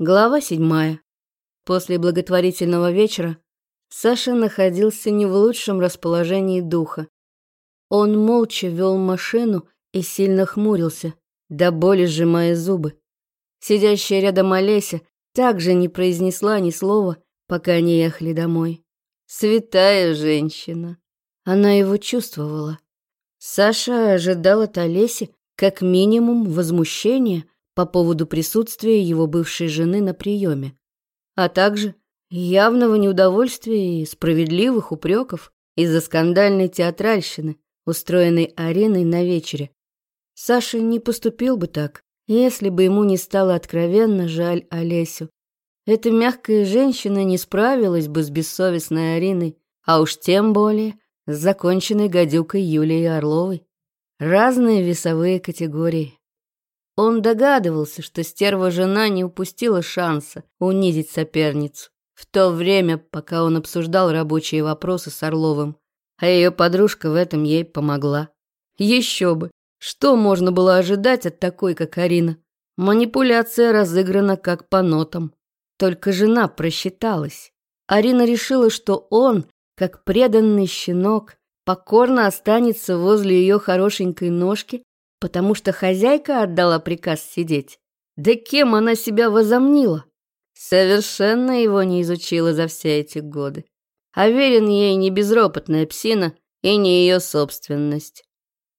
Глава седьмая. После благотворительного вечера Саша находился не в лучшем расположении духа. Он молча вел машину и сильно хмурился, до боли сжимая зубы. Сидящая рядом Олеся также не произнесла ни слова, пока они ехали домой. Святая женщина. Она его чувствовала. Саша ожидал от Олеси как минимум возмущения по поводу присутствия его бывшей жены на приеме, а также явного неудовольствия и справедливых упреков из-за скандальной театральщины, устроенной Ариной на вечере. Саша не поступил бы так, если бы ему не стало откровенно жаль Олесю. Эта мягкая женщина не справилась бы с бессовестной Ариной, а уж тем более с законченной гадюкой Юлией Орловой. Разные весовые категории. Он догадывался, что стерва-жена не упустила шанса унизить соперницу в то время, пока он обсуждал рабочие вопросы с Орловым, а ее подружка в этом ей помогла. Еще бы! Что можно было ожидать от такой, как Арина? Манипуляция разыграна как по нотам. Только жена просчиталась. Арина решила, что он, как преданный щенок, покорно останется возле ее хорошенькой ножки потому что хозяйка отдала приказ сидеть. Да кем она себя возомнила? Совершенно его не изучила за все эти годы. А верен ей не безропотная псина и не ее собственность.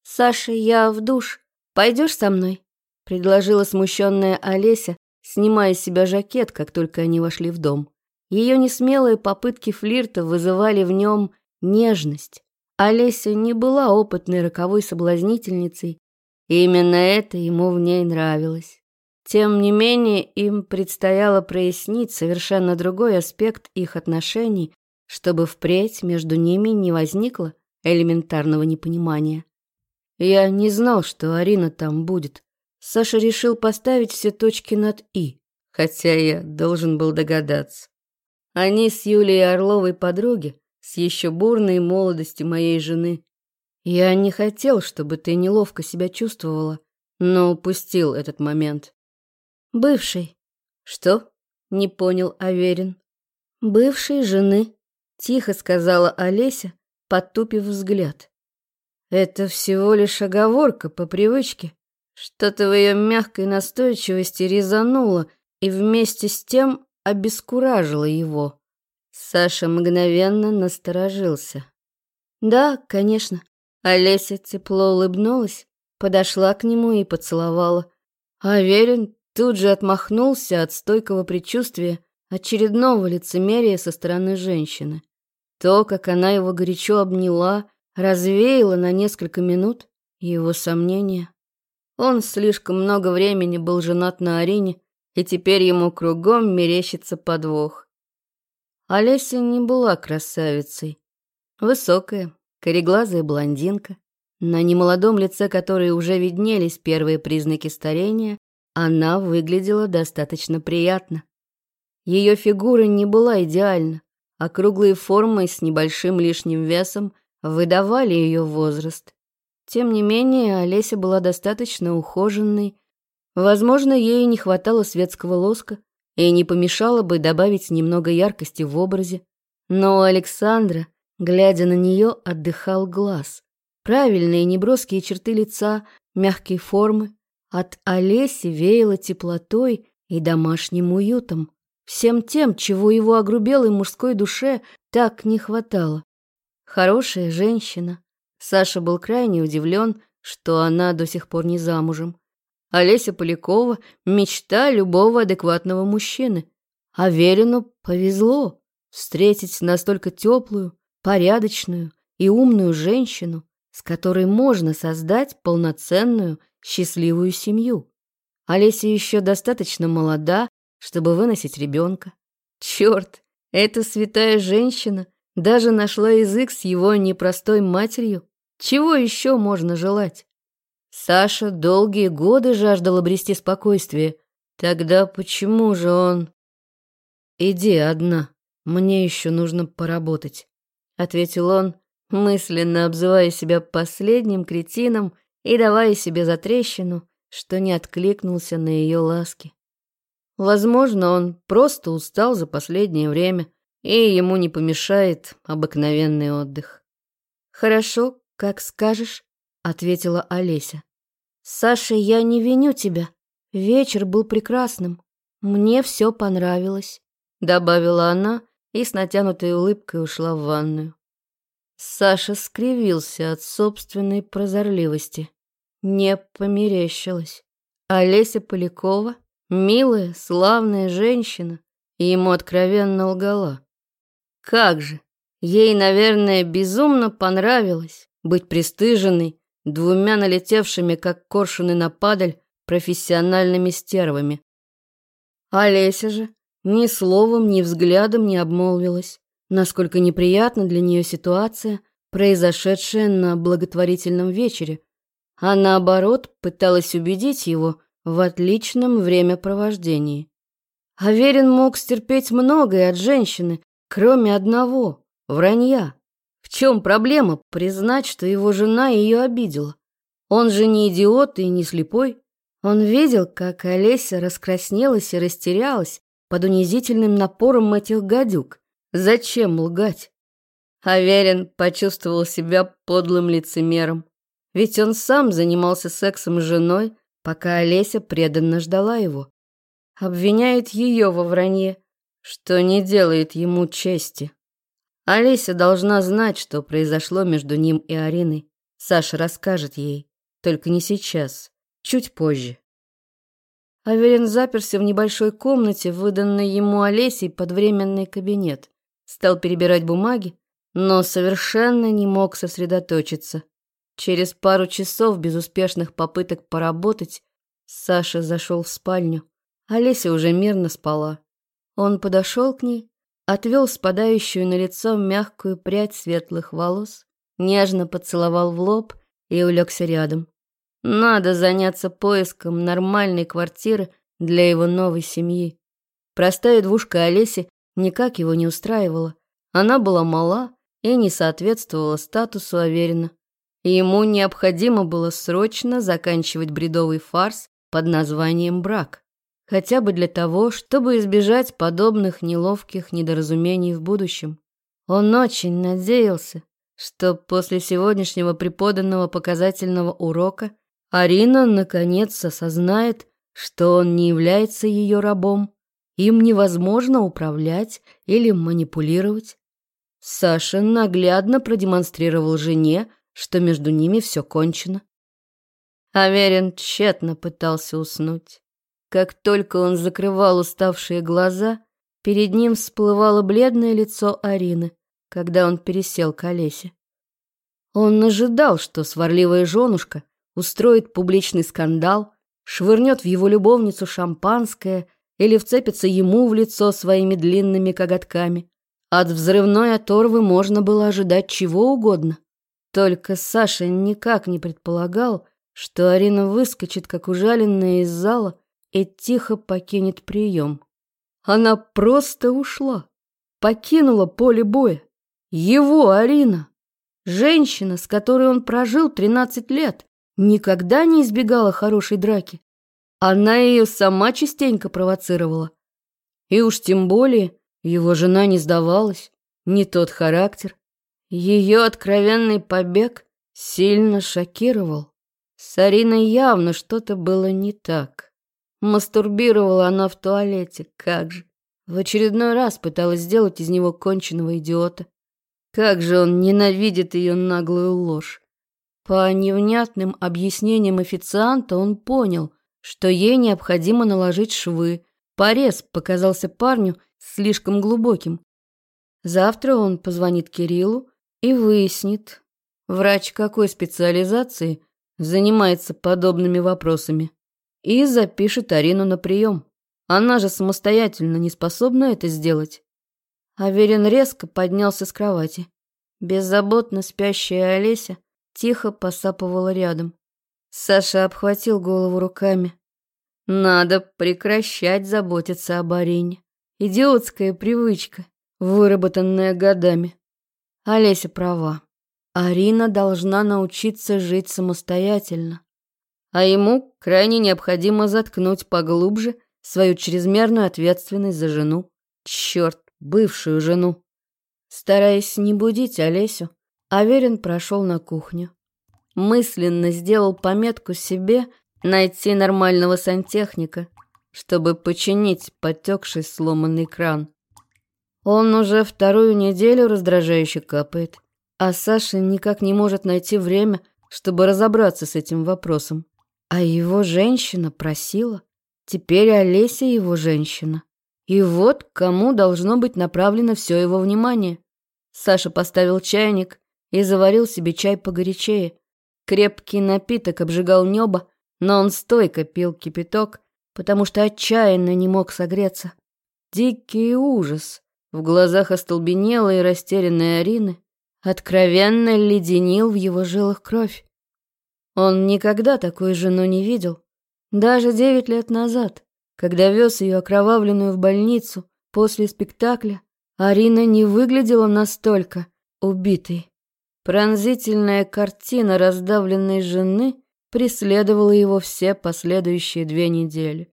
«Саша, я в душ. Пойдешь со мной?» — предложила смущенная Олеся, снимая с себя жакет, как только они вошли в дом. Ее несмелые попытки флирта вызывали в нем нежность. Олеся не была опытной роковой соблазнительницей именно это ему в ней нравилось. Тем не менее, им предстояло прояснить совершенно другой аспект их отношений, чтобы впредь между ними не возникло элементарного непонимания. Я не знал, что Арина там будет. Саша решил поставить все точки над «и», хотя я должен был догадаться. Они с Юлией Орловой подруги, с еще бурной молодостью моей жены, я не хотел, чтобы ты неловко себя чувствовала, но упустил этот момент. Бывший. Что? Не понял Аверин. Бывшей жены, тихо сказала Олеся, потупив взгляд. Это всего лишь оговорка по привычке. Что-то в ее мягкой настойчивости резануло и вместе с тем обескуражило его. Саша мгновенно насторожился. «Да, конечно. Олеся тепло улыбнулась, подошла к нему и поцеловала. Аверин тут же отмахнулся от стойкого предчувствия очередного лицемерия со стороны женщины. То, как она его горячо обняла, развеяло на несколько минут его сомнения. Он слишком много времени был женат на Арине, и теперь ему кругом мерещится подвох. Олеся не была красавицей. Высокая, кореглазая блондинка, на немолодом лице которой уже виднелись первые признаки старения, она выглядела достаточно приятно. Ее фигура не была идеальна, а круглые формы с небольшим лишним весом выдавали ее возраст. Тем не менее, Олеся была достаточно ухоженной. Возможно, ей не хватало светского лоска и не помешало бы добавить немного яркости в образе. Но у Александра Глядя на нее, отдыхал глаз. Правильные неброские черты лица, мягкие формы. От Олеси веяло теплотой и домашним уютом. Всем тем, чего его огрубелой мужской душе так не хватало. Хорошая женщина. Саша был крайне удивлен, что она до сих пор не замужем. Олеся Полякова — мечта любого адекватного мужчины. А Верину повезло встретить настолько теплую, порядочную и умную женщину, с которой можно создать полноценную, счастливую семью. Олеся еще достаточно молода, чтобы выносить ребенка. Черт, эта святая женщина даже нашла язык с его непростой матерью. Чего еще можно желать? Саша долгие годы жаждал обрести спокойствие. Тогда почему же он... Иди одна, мне еще нужно поработать. — ответил он, мысленно обзывая себя последним кретином и давая себе затрещину, что не откликнулся на ее ласки. Возможно, он просто устал за последнее время, и ему не помешает обыкновенный отдых. «Хорошо, как скажешь», — ответила Олеся. «Саша, я не виню тебя. Вечер был прекрасным. Мне все понравилось», — добавила она и с натянутой улыбкой ушла в ванную. Саша скривился от собственной прозорливости. Не померещилась. Олеся Полякова, милая, славная женщина, и ему откровенно лгала. Как же, ей, наверное, безумно понравилось быть пристыженной двумя налетевшими, как коршуны на падаль, профессиональными стервами. Олеся же ни словом, ни взглядом не обмолвилась насколько неприятна для нее ситуация, произошедшая на благотворительном вечере, а наоборот пыталась убедить его в отличном времяпровождении. Аверин мог стерпеть многое от женщины, кроме одного — вранья. В чем проблема признать, что его жена ее обидела? Он же не идиот и не слепой. Он видел, как Олеся раскраснелась и растерялась под унизительным напором этих гадюк. Зачем лгать? Аверин почувствовал себя подлым лицемером. Ведь он сам занимался сексом с женой, пока Олеся преданно ждала его. Обвиняет ее во вранье, что не делает ему чести. Олеся должна знать, что произошло между ним и Ариной. Саша расскажет ей, только не сейчас, чуть позже. Аверин заперся в небольшой комнате, выданной ему Олесей под временный кабинет. Стал перебирать бумаги, но совершенно не мог сосредоточиться. Через пару часов безуспешных попыток поработать Саша зашел в спальню. Олеся уже мирно спала. Он подошел к ней, отвел спадающую на лицо мягкую прядь светлых волос, нежно поцеловал в лоб и улегся рядом. Надо заняться поиском нормальной квартиры для его новой семьи. Простая двушка Олеси никак его не устраивала. Она была мала и не соответствовала статусу Аверина. И ему необходимо было срочно заканчивать бредовый фарс под названием «брак». Хотя бы для того, чтобы избежать подобных неловких недоразумений в будущем. Он очень надеялся, что после сегодняшнего преподанного показательного урока Арина наконец осознает, что он не является ее рабом, им невозможно управлять или манипулировать. Саша наглядно продемонстрировал жене, что между ними все кончено. Аверин тщетно пытался уснуть. Как только он закрывал уставшие глаза, перед ним всплывало бледное лицо Арины, когда он пересел к Олесе. Он ожидал, что сварливая женушка устроит публичный скандал, швырнет в его любовницу шампанское или вцепится ему в лицо своими длинными коготками. От взрывной оторвы можно было ожидать чего угодно. Только Саша никак не предполагал, что Арина выскочит, как ужаленная из зала, и тихо покинет прием. Она просто ушла, покинула поле боя. Его Арина, женщина, с которой он прожил 13 лет, никогда не избегала хорошей драки. Она ее сама частенько провоцировала. И уж тем более его жена не сдавалась, не тот характер. Ее откровенный побег сильно шокировал. С Ариной явно что-то было не так. Мастурбировала она в туалете, как же. В очередной раз пыталась сделать из него конченого идиота. Как же он ненавидит ее наглую ложь. По невнятным объяснениям официанта он понял, что ей необходимо наложить швы. Порез показался парню слишком глубоким. Завтра он позвонит Кириллу и выяснит, врач какой специализации занимается подобными вопросами, и запишет Арину на прием. Она же самостоятельно не способна это сделать. Аверин резко поднялся с кровати. Беззаботно спящая Олеся тихо посапывала рядом. Саша обхватил голову руками. Надо прекращать заботиться об Арине. Идиотская привычка, выработанная годами. Олеся права. Арина должна научиться жить самостоятельно. А ему крайне необходимо заткнуть поглубже свою чрезмерную ответственность за жену. Черт, бывшую жену. Стараясь не будить Олесю, Аверин прошел на кухню. Мысленно сделал пометку себе найти нормального сантехника, чтобы починить потекший сломанный кран. Он уже вторую неделю раздражающе капает, а Саша никак не может найти время, чтобы разобраться с этим вопросом. А его женщина просила. Теперь Олеся его женщина. И вот кому должно быть направлено все его внимание. Саша поставил чайник и заварил себе чай погорячее. Крепкий напиток обжигал небо, но он стойко пил кипяток, потому что отчаянно не мог согреться. Дикий ужас в глазах остолбенелой и растерянной Арины откровенно леденил в его жилах кровь. Он никогда такую жену не видел. Даже девять лет назад, когда вез ее окровавленную в больницу после спектакля, Арина не выглядела настолько убитой. Пронзительная картина раздавленной жены преследовала его все последующие две недели.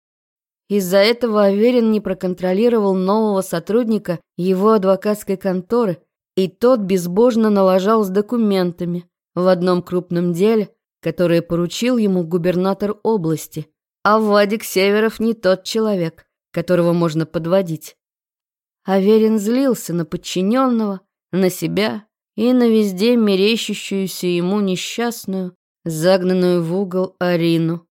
Из-за этого Аверин не проконтролировал нового сотрудника его адвокатской конторы, и тот безбожно налажал с документами в одном крупном деле, которое поручил ему губернатор области. А Вадик Северов не тот человек, которого можно подводить. Аверин злился на подчиненного, на себя и на везде мерещущуюся ему несчастную, загнанную в угол Арину.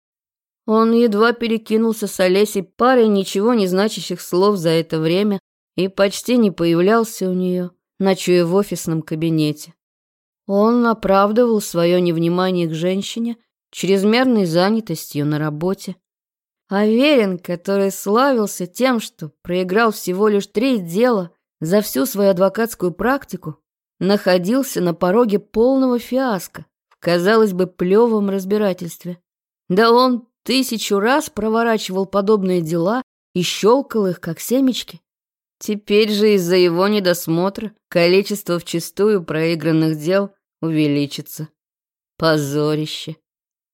Он едва перекинулся с Олесей парой ничего не значащих слов за это время и почти не появлялся у нее, ночуя в офисном кабинете. Он оправдывал свое невнимание к женщине чрезмерной занятостью на работе. Аверин, который славился тем, что проиграл всего лишь три дела за всю свою адвокатскую практику, находился на пороге полного фиаско в, казалось бы, плевом разбирательстве. Да он тысячу раз проворачивал подобные дела и щелкал их, как семечки. Теперь же из-за его недосмотра количество вчистую проигранных дел увеличится. Позорище.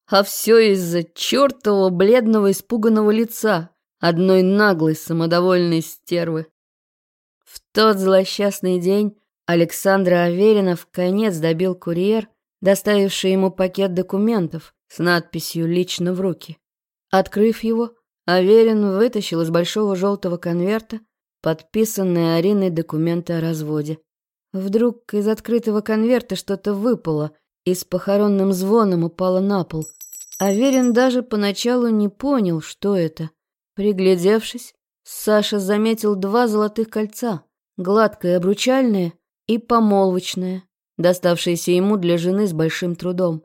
А все из-за чертового бледного испуганного лица одной наглой самодовольной стервы. В тот злосчастный день Александра Аверина в конец добил курьер, доставивший ему пакет документов с надписью «Лично в руки». Открыв его, Аверин вытащил из большого желтого конверта подписанные Ариной документы о разводе. Вдруг из открытого конверта что-то выпало и с похоронным звоном упало на пол. Аверин даже поначалу не понял, что это. Приглядевшись, Саша заметил два золотых кольца, гладкое обручальное и помолвочное, доставшееся ему для жены с большим трудом.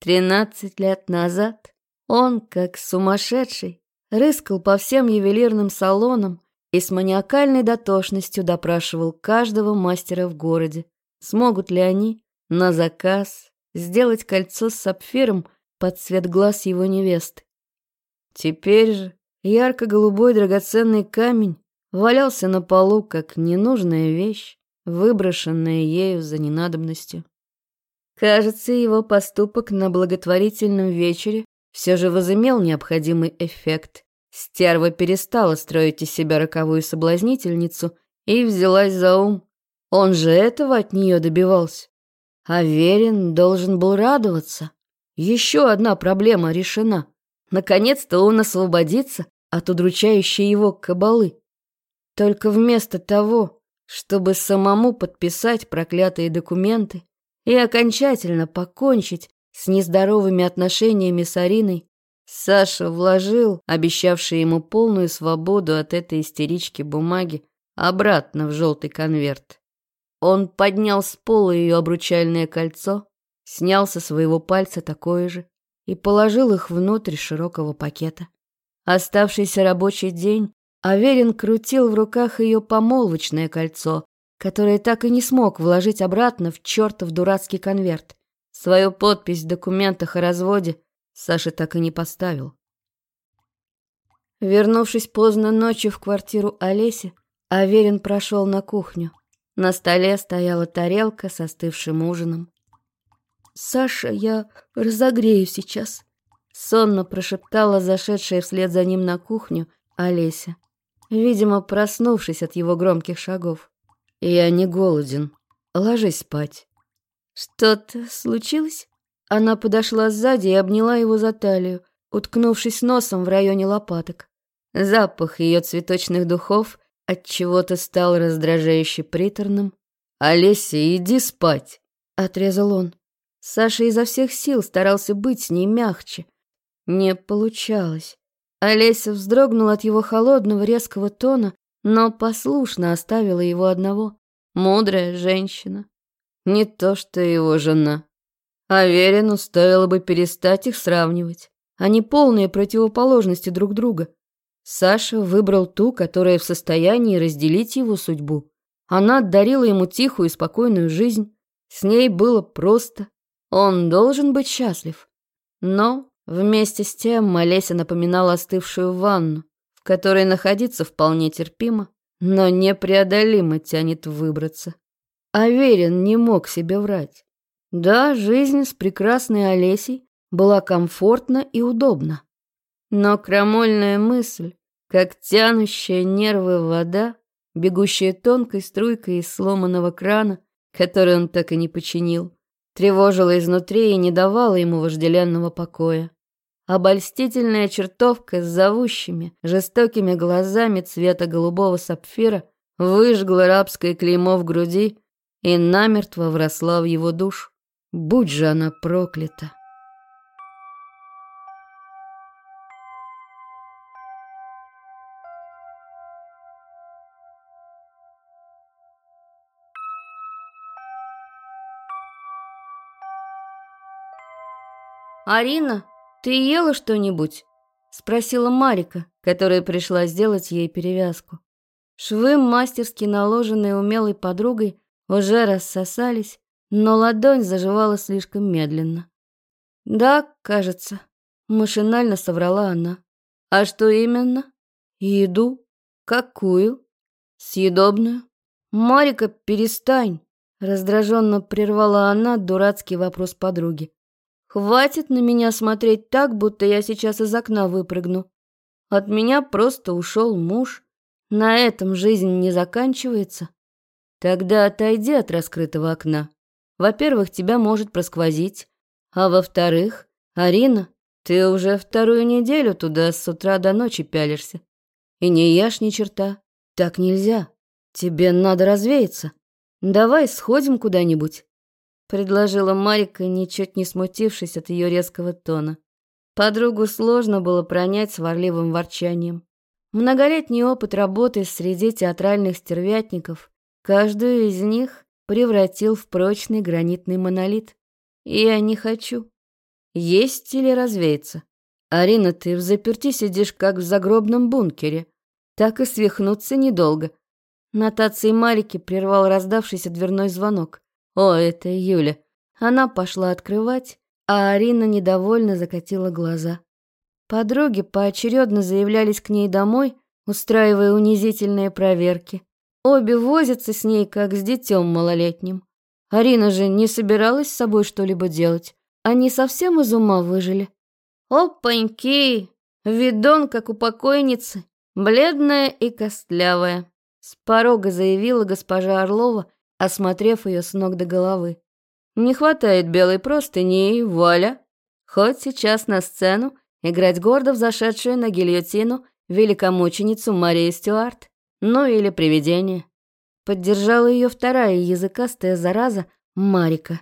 Тринадцать лет назад он, как сумасшедший, рыскал по всем ювелирным салонам и с маниакальной дотошностью допрашивал каждого мастера в городе, смогут ли они на заказ сделать кольцо с сапфиром под цвет глаз его невесты. Теперь же ярко-голубой драгоценный камень валялся на полу, как ненужная вещь, выброшенная ею за ненадобностью. Кажется, его поступок на благотворительном вечере все же возымел необходимый эффект. Стерва перестала строить из себя роковую соблазнительницу и взялась за ум. Он же этого от нее добивался. А Верин должен был радоваться. Еще одна проблема решена. Наконец-то он освободится от удручающей его кабалы. Только вместо того, чтобы самому подписать проклятые документы и окончательно покончить с нездоровыми отношениями с Ариной, Саша вложил, обещавший ему полную свободу от этой истерички бумаги, обратно в желтый конверт. Он поднял с пола ее обручальное кольцо, снял со своего пальца такое же и положил их внутрь широкого пакета. Оставшийся рабочий день Аверин крутил в руках ее помолвочное кольцо, которое так и не смог вложить обратно в чертов дурацкий конверт. Свою подпись в документах о разводе Саша так и не поставил. Вернувшись поздно ночью в квартиру Олеси, Аверин прошел на кухню. На столе стояла тарелка с остывшим ужином. «Саша, я разогрею сейчас», — сонно прошептала зашедшая вслед за ним на кухню Олеся, видимо, проснувшись от его громких шагов. «Я не голоден. Ложись спать». «Что-то случилось?» Она подошла сзади и обняла его за талию, уткнувшись носом в районе лопаток. Запах ее цветочных духов от чего-то стал раздражающе приторным. «Олеся, иди спать!» — отрезал он. Саша изо всех сил старался быть с ней мягче. Не получалось. Олеся вздрогнула от его холодного резкого тона, но послушно оставила его одного. Мудрая женщина. Не то что его жена. Аверину стоило бы перестать их сравнивать. Они полные противоположности друг друга. Саша выбрал ту, которая в состоянии разделить его судьбу. Она дарила ему тихую и спокойную жизнь. С ней было просто. Он должен быть счастлив. Но вместе с тем Олеся напоминала остывшую ванну, в которой находиться вполне терпимо, но непреодолимо тянет выбраться. Аверин не мог себе врать. Да, жизнь с прекрасной Олесей была комфортна и удобна. Но крамольная мысль, как тянущая нервы вода, бегущая тонкой струйкой из сломанного крана, который он так и не починил, тревожила изнутри и не давала ему вожделенного покоя. Обольстительная чертовка с зовущими, жестокими глазами цвета голубого сапфира выжгла рабское клеймо в груди и намертво вросла в его душу. Будь же она проклята! «Арина, ты ела что-нибудь?» — спросила Марика, которая пришла сделать ей перевязку. Швы, мастерски наложенные умелой подругой, уже рассосались, но ладонь заживала слишком медленно. «Да, кажется», — машинально соврала она. «А что именно?» «Еду. Какую?» «Съедобную». «Марика, перестань!» — раздраженно прервала она дурацкий вопрос подруги. Хватит на меня смотреть так, будто я сейчас из окна выпрыгну. От меня просто ушел муж. На этом жизнь не заканчивается. Тогда отойди от раскрытого окна. Во-первых, тебя может просквозить. А во-вторых, Арина, ты уже вторую неделю туда с утра до ночи пялишься. И не ешь ни черта. Так нельзя. Тебе надо развеяться. Давай сходим куда-нибудь предложила Марика, ничуть не смутившись от ее резкого тона. Подругу сложно было пронять сварливым ворчанием. Многолетний опыт работы среди театральных стервятников каждую из них превратил в прочный гранитный монолит. Я не хочу. Есть или развеяться? Арина, ты в заперти сидишь, как в загробном бункере. Так и свихнуться недолго. Нотации Марики прервал раздавшийся дверной звонок. О, это Юля. Она пошла открывать, а Арина недовольно закатила глаза. Подруги поочередно заявлялись к ней домой, устраивая унизительные проверки. Обе возятся с ней, как с детем малолетним. Арина же не собиралась с собой что-либо делать. Они совсем из ума выжили. Опаньки! Видон, как у покойницы, бледная и костлявая. С порога заявила госпожа Орлова, осмотрев ее с ног до головы. «Не хватает белой простыни и вуаля! Хоть сейчас на сцену играть гордо взошедшую на гильотину великомученицу Марии Стюарт, ну или привидение». Поддержала ее вторая языкастая зараза Марика.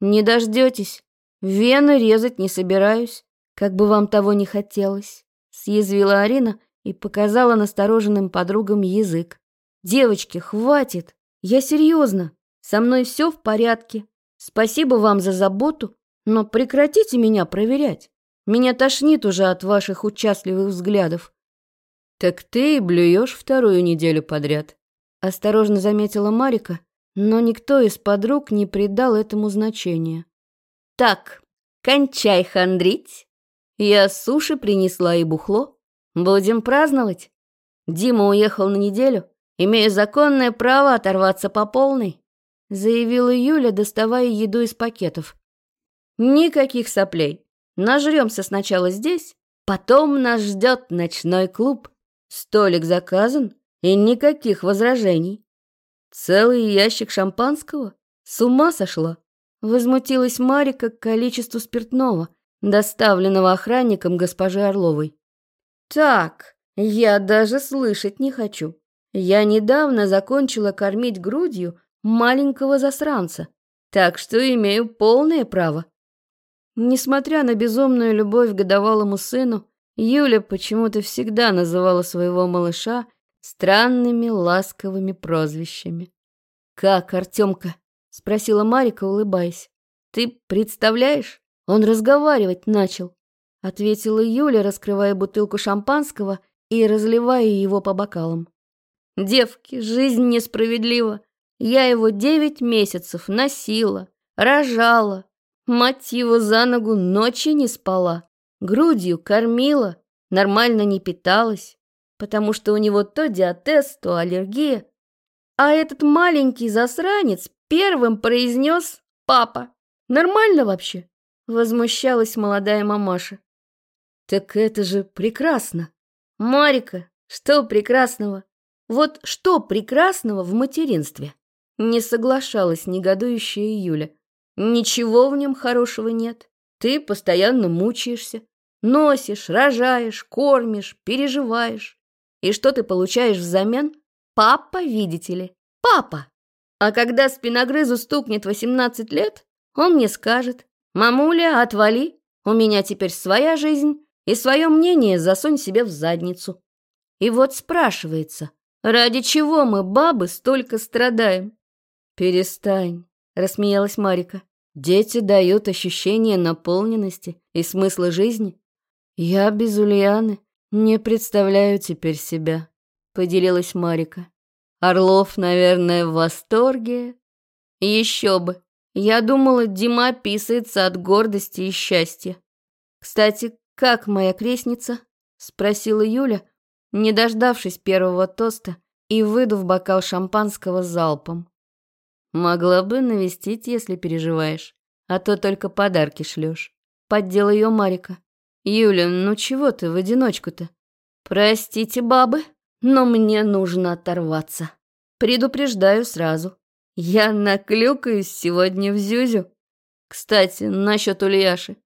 «Не дождетесь. Вены резать не собираюсь, как бы вам того не хотелось», съязвила Арина и показала настороженным подругам язык. «Девочки, хватит! Я серьезно. Со мной все в порядке. Спасибо вам за заботу, но прекратите меня проверять. Меня тошнит уже от ваших участливых взглядов. Так ты и блюешь вторую неделю подряд. Осторожно заметила Марика, но никто из подруг не придал этому значения. Так, кончай хандрить. Я суши принесла и бухло. Будем праздновать. Дима уехал на неделю, Имею законное право оторваться по полной», — заявила Юля, доставая еду из пакетов. «Никаких соплей. Нажремся сначала здесь, потом нас ждет ночной клуб. Столик заказан и никаких возражений. Целый ящик шампанского? С ума сошла? Возмутилась Марика к количеству спиртного, доставленного охранником госпожи Орловой. Так, я даже слышать не хочу. Я недавно закончила кормить грудью маленького засранца, так что имею полное право. Несмотря на безумную любовь к годовалому сыну, Юля почему-то всегда называла своего малыша странными ласковыми прозвищами. «Как, Артемка?» — спросила Марика, улыбаясь. «Ты представляешь? Он разговаривать начал», — ответила Юля, раскрывая бутылку шампанского и разливая его по бокалам. «Девки, жизнь несправедлива. Я его девять месяцев носила, рожала, мать его за ногу ночи не спала, грудью кормила, нормально не питалась, потому что у него то диатез, то аллергия. А этот маленький засранец первым произнес «папа». Нормально вообще? Возмущалась молодая мамаша. Так это же прекрасно. Марика, что прекрасного? Вот что прекрасного в материнстве? Не соглашалась негодующая Юля. Ничего в нем хорошего нет. Ты постоянно мучаешься. Носишь, рожаешь, кормишь, переживаешь. И что ты получаешь взамен? Папа, видите ли, папа. А когда спиногрызу стукнет 18 лет, он мне скажет, «Мамуля, отвали, у меня теперь своя жизнь, и свое мнение засунь себе в задницу». И вот спрашивается, ради чего мы, бабы, столько страдаем? «Перестань», — рассмеялась Марика. «Дети дают ощущение наполненности и смысла жизни. Я без Ульяны не представляю теперь себя», — поделилась Марика. «Орлов, наверное, в восторге». «Еще бы! Я думала, Дима писается от гордости и счастья. Кстати, как моя крестница?» — спросила Юля, не дождавшись первого тоста и выдув бокал шампанского залпом. Могла бы навестить, если переживаешь, а то только подарки шлешь. Поддела ее Марика. Юля, ну чего ты в одиночку-то? Простите, бабы, но мне нужно оторваться. Предупреждаю сразу. Я наклюкаюсь сегодня в Зюзю. Кстати, насчет Ульяши.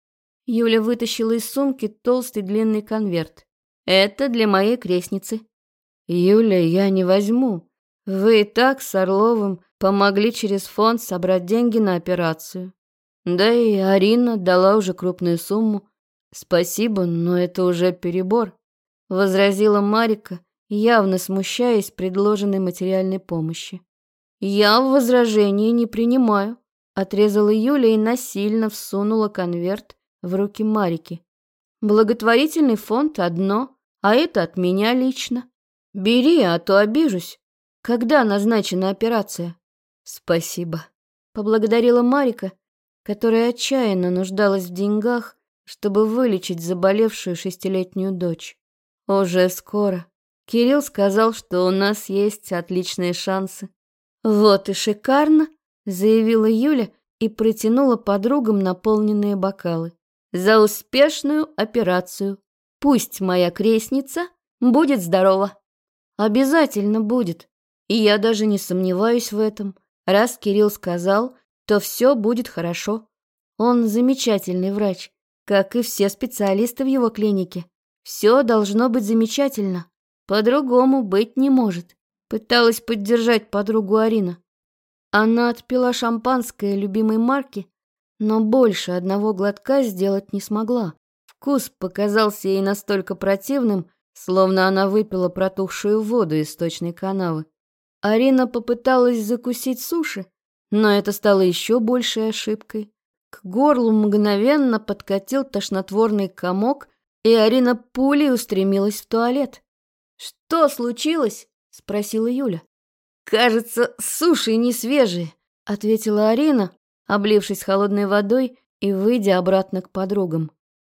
Юля вытащила из сумки толстый длинный конверт. Это для моей крестницы. Юля, я не возьму. Вы и так с Орловым помогли через фонд собрать деньги на операцию. Да и Арина дала уже крупную сумму. Спасибо, но это уже перебор, возразила Марика, явно смущаясь предложенной материальной помощи. Я возражения не принимаю, отрезала Юля и насильно всунула конверт в руки Марики. Благотворительный фонд одно, а это от меня лично. Бери, а то обижусь. Когда назначена операция? Спасибо. Поблагодарила Марика, которая отчаянно нуждалась в деньгах, чтобы вылечить заболевшую шестилетнюю дочь. Уже скоро. Кирилл сказал, что у нас есть отличные шансы. Вот и шикарно, заявила Юля и протянула подругам наполненные бокалы. За успешную операцию. Пусть моя крестница будет здорова. Обязательно будет. И я даже не сомневаюсь в этом. Раз Кирилл сказал, то все будет хорошо. Он замечательный врач, как и все специалисты в его клинике. Все должно быть замечательно. По-другому быть не может. Пыталась поддержать подругу Арина. Она отпила шампанское любимой марки, но больше одного глотка сделать не смогла. Вкус показался ей настолько противным, словно она выпила протухшую воду из сточной канавы. Арина попыталась закусить суши, но это стало еще большей ошибкой. К горлу мгновенно подкатил тошнотворный комок, и Арина пулей устремилась в туалет. «Что случилось?» — спросила Юля. «Кажется, суши не свежие», — ответила Арина, облившись холодной водой и выйдя обратно к подругам.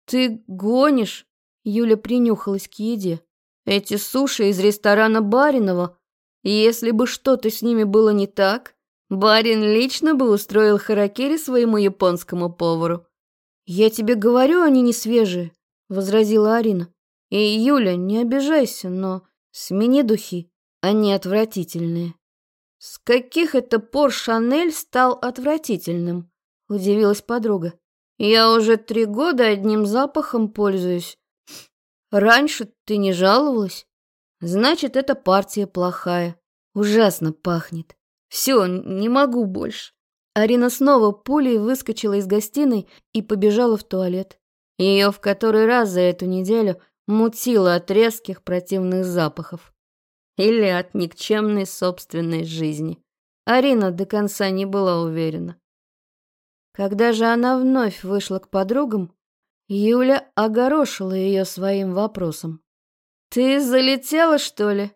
«Ты гонишь?» — Юля принюхалась к еде. «Эти суши из ресторана Баринова если бы что-то с ними было не так, барин лично бы устроил харакири своему японскому повару. «Я тебе говорю, они не свежие», — возразила Арина. «И, Юля, не обижайся, но Смени духи, они отвратительные. С каких это пор Шанель стал отвратительным? Удивилась подруга. Я уже три года одним запахом пользуюсь. Раньше ты не жаловалась? Значит, эта партия плохая. Ужасно пахнет. Все, не могу больше. Арина снова пулей выскочила из гостиной и побежала в туалет. Ее в который раз за эту неделю мутило от резких противных запахов. Или от никчемной собственной жизни. Арина до конца не была уверена. Когда же она вновь вышла к подругам, Юля огорошила ее своим вопросом. «Ты залетела, что ли?»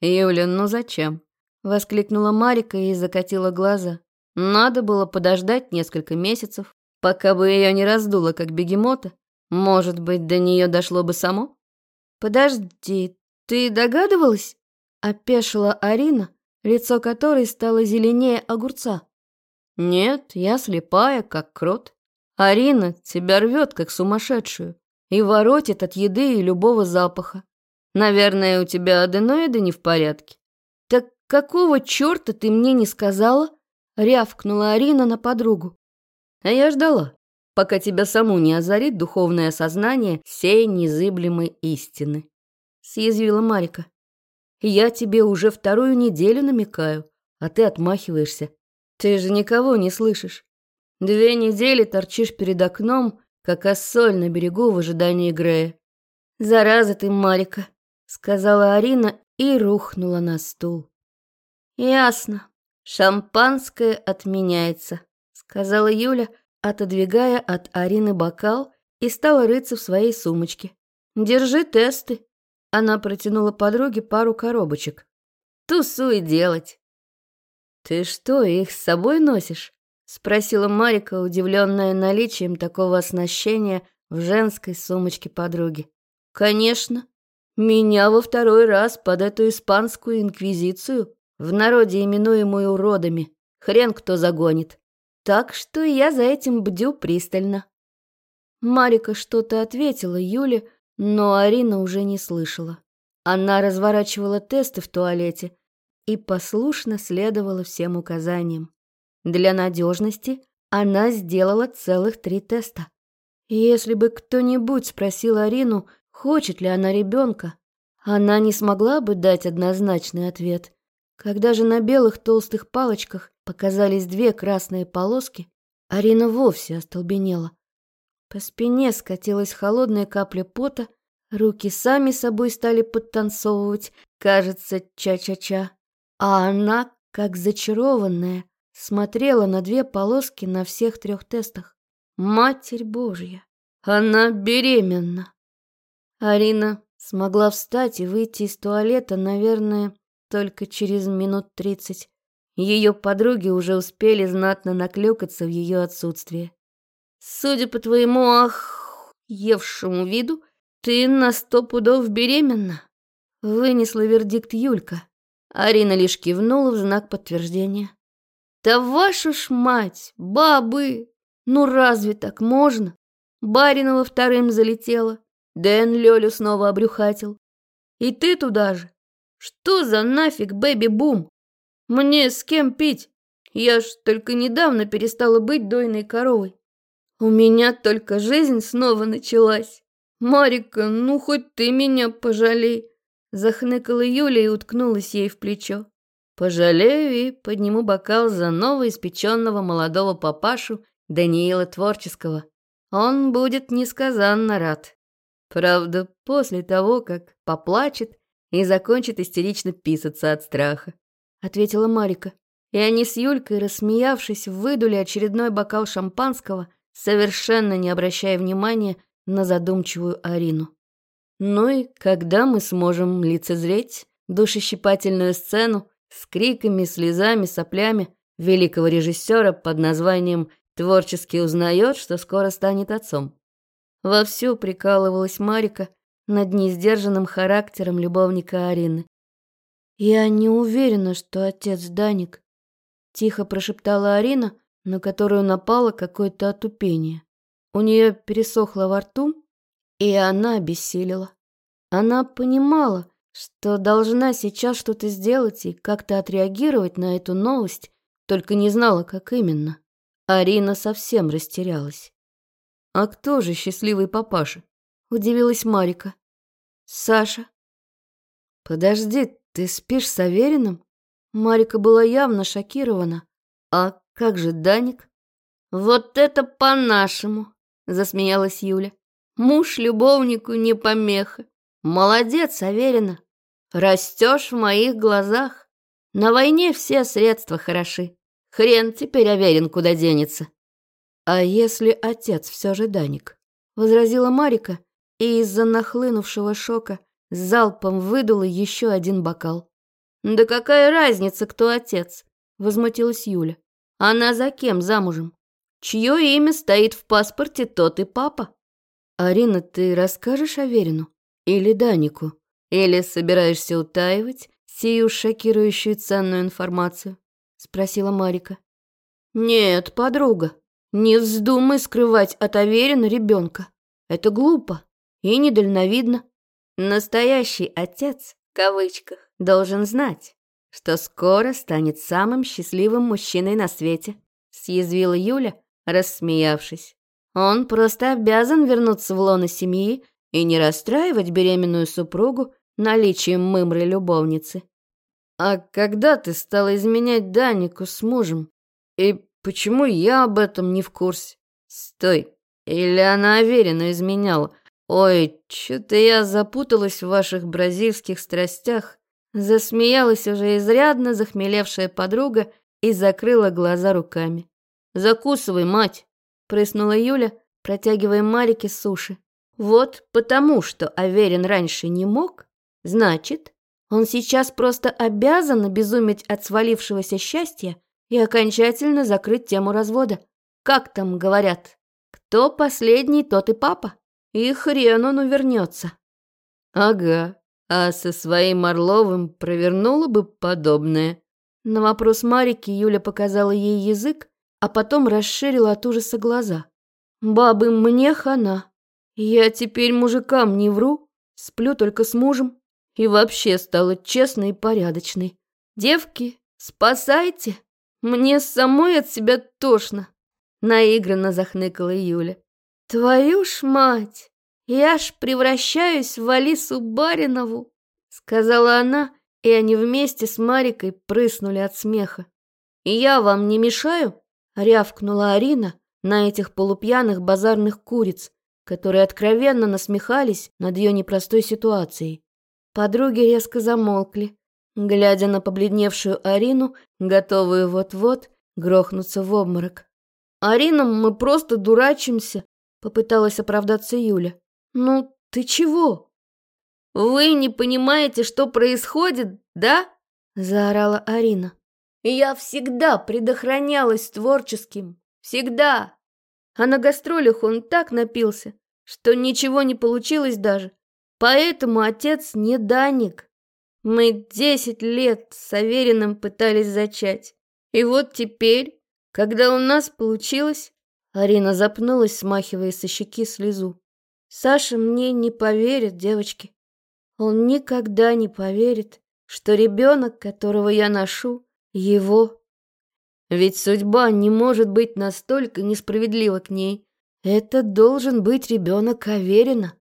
«Юля, ну зачем?» — воскликнула Марика и закатила глаза. «Надо было подождать несколько месяцев, пока бы ее не раздуло, как бегемота. Может быть, до нее дошло бы само?» «Подожди, ты догадывалась?» — опешила Арина, лицо которой стало зеленее огурца. «Нет, я слепая, как крот. Арина тебя рвет, как сумасшедшую, и воротит от еды и любого запаха. Наверное, у тебя аденоиды не в порядке. Так какого черта ты мне не сказала? Рявкнула Арина на подругу. А я ждала, пока тебя саму не озарит духовное сознание всей незыблемой истины. Съязвила Марика. Я тебе уже вторую неделю намекаю, а ты отмахиваешься. Ты же никого не слышишь. Две недели торчишь перед окном, как осоль на берегу в ожидании Грея. Зараза ты, Марика сказала Арина и рухнула на стул. Ясно. Шампанское отменяется, сказала Юля, отодвигая от Арины бокал и стала рыться в своей сумочке. Держи тесты. Она протянула подруге пару коробочек. Тусуй делать. Ты что, их с собой носишь? спросила Марика, удивленная наличием такого оснащения в женской сумочке подруги. Конечно, меня во второй раз под эту испанскую инквизицию, в народе именуемую уродами, хрен кто загонит. Так что я за этим бдю пристально. Марика что-то ответила Юле, но Арина уже не слышала. Она разворачивала тесты в туалете и послушно следовала всем указаниям. Для надежности она сделала целых три теста. Если бы кто-нибудь спросил Арину, Хочет ли она ребенка? Она не смогла бы дать однозначный ответ. Когда же на белых толстых палочках показались две красные полоски, Арина вовсе остолбенела. По спине скатилась холодная капля пота, руки сами собой стали подтанцовывать, кажется, ча-ча-ча. А она, как зачарованная, смотрела на две полоски на всех трех тестах. Матерь Божья, она беременна. Арина смогла встать и выйти из туалета, наверное, только через минут тридцать. Ее подруги уже успели знатно наклюкаться в ее отсутствие. «Судя по твоему ах, евшему виду, ты на сто пудов беременна», — вынесла вердикт Юлька. Арина лишь кивнула в знак подтверждения. «Да вашу ж мать, бабы! Ну разве так можно? Баринова вторым залетела, Дэн Лёлю снова обрюхатил. И ты туда же. Что за нафиг бэби-бум? Мне с кем пить? Я ж только недавно перестала быть дойной коровой. У меня только жизнь снова началась. Марика, ну хоть ты меня пожалей. Захныкала Юля и уткнулась ей в плечо. Пожалею и подниму бокал за новоиспеченного молодого папашу Даниила Творческого. Он будет несказанно рад. Правда, после того, как поплачет и закончит истерично писаться от страха, ответила Марика. И они с Юлькой, рассмеявшись, выдули очередной бокал шампанского, совершенно не обращая внимания на задумчивую Арину. Ну и когда мы сможем лицезреть душещипательную сцену с криками, слезами, соплями великого режиссера под названием «Творчески узнает, что скоро станет отцом»? Вовсю прикалывалась Марика над несдержанным характером любовника Арины. «Я не уверена, что отец Даник», — тихо прошептала Арина, на которую напало какое-то отупение. У нее пересохло во рту, и она обессилила. Она понимала, что должна сейчас что-то сделать и как-то отреагировать на эту новость, только не знала, как именно. Арина совсем растерялась. «А кто же счастливый папаша?» — удивилась Марика. «Саша». «Подожди, ты спишь с Авериным?» Марика была явно шокирована. «А как же Даник?» «Вот это по-нашему!» — засмеялась Юля. «Муж любовнику не помеха. Молодец, Аверина. Растешь в моих глазах. На войне все средства хороши. Хрен теперь уверен, куда денется. А если отец все же Даник? Возразила Марика и из-за нахлынувшего шока залпом выдула еще один бокал. Да какая разница, кто отец? Возмутилась Юля. Она за кем замужем? Чье имя стоит в паспорте, тот и папа. Арина, ты расскажешь Аверину? Или Данику? Или собираешься утаивать сию шокирующую ценную информацию?» — спросила Марика. «Нет, подруга, не вздумай скрывать от Аверина ребенка. Это глупо и недальновидно. Настоящий отец, в кавычках, должен знать, что скоро станет самым счастливым мужчиной на свете», — съязвила Юля, рассмеявшись. «Он просто обязан вернуться в лоно семьи и не расстраивать беременную супругу наличием мымры любовницы. А когда ты стала изменять Данику с мужем? И почему я об этом не в курсе? Стой, или она уверенно изменяла? Ой, что-то я запуталась в ваших бразильских страстях. Засмеялась уже изрядно захмелевшая подруга и закрыла глаза руками. «Закусывай, мать!» — прыснула Юля, протягивая Марике суши. «Вот потому, что Аверин раньше не мог, Значит, он сейчас просто обязан обезуметь от свалившегося счастья и окончательно закрыть тему развода. Как там говорят? Кто последний, тот и папа. И хрен он увернется. Ага, а со своим Орловым провернула бы подобное. На вопрос Марики Юля показала ей язык, а потом расширила от ужаса глаза. «Бабы, мне хана. Я теперь мужикам не вру, сплю только с мужем и вообще стала честной и порядочной. Девки, спасайте! Мне самой от себя тошно!» Наигранно захныкала Юля. «Твою ж мать! Я ж превращаюсь в Алису Баринову!» Сказала она, и они вместе с Марикой прыснули от смеха. «И я вам не мешаю?» — рявкнула Арина на этих полупьяных базарных куриц, которые откровенно насмехались над ее непростой ситуацией. Подруги резко замолкли, глядя на побледневшую Арину, готовую вот-вот грохнуться в обморок. «Арина, мы просто дурачимся», — попыталась оправдаться Юля. «Ну, ты чего?» «Вы не понимаете, что происходит, да?» — заорала Арина. «Я всегда предохранялась творческим. Всегда. А на гастролях он так напился, что ничего не получилось даже. Поэтому отец не Даник. Мы десять лет с Авериным пытались зачать. И вот теперь, когда у нас получилось... Арина запнулась, смахивая со щеки слезу. Саша мне не поверит, девочки. Он никогда не поверит, что ребенок, которого я ношу, его. Ведь судьба не может быть настолько несправедлива к ней. Это должен быть ребенок Аверина.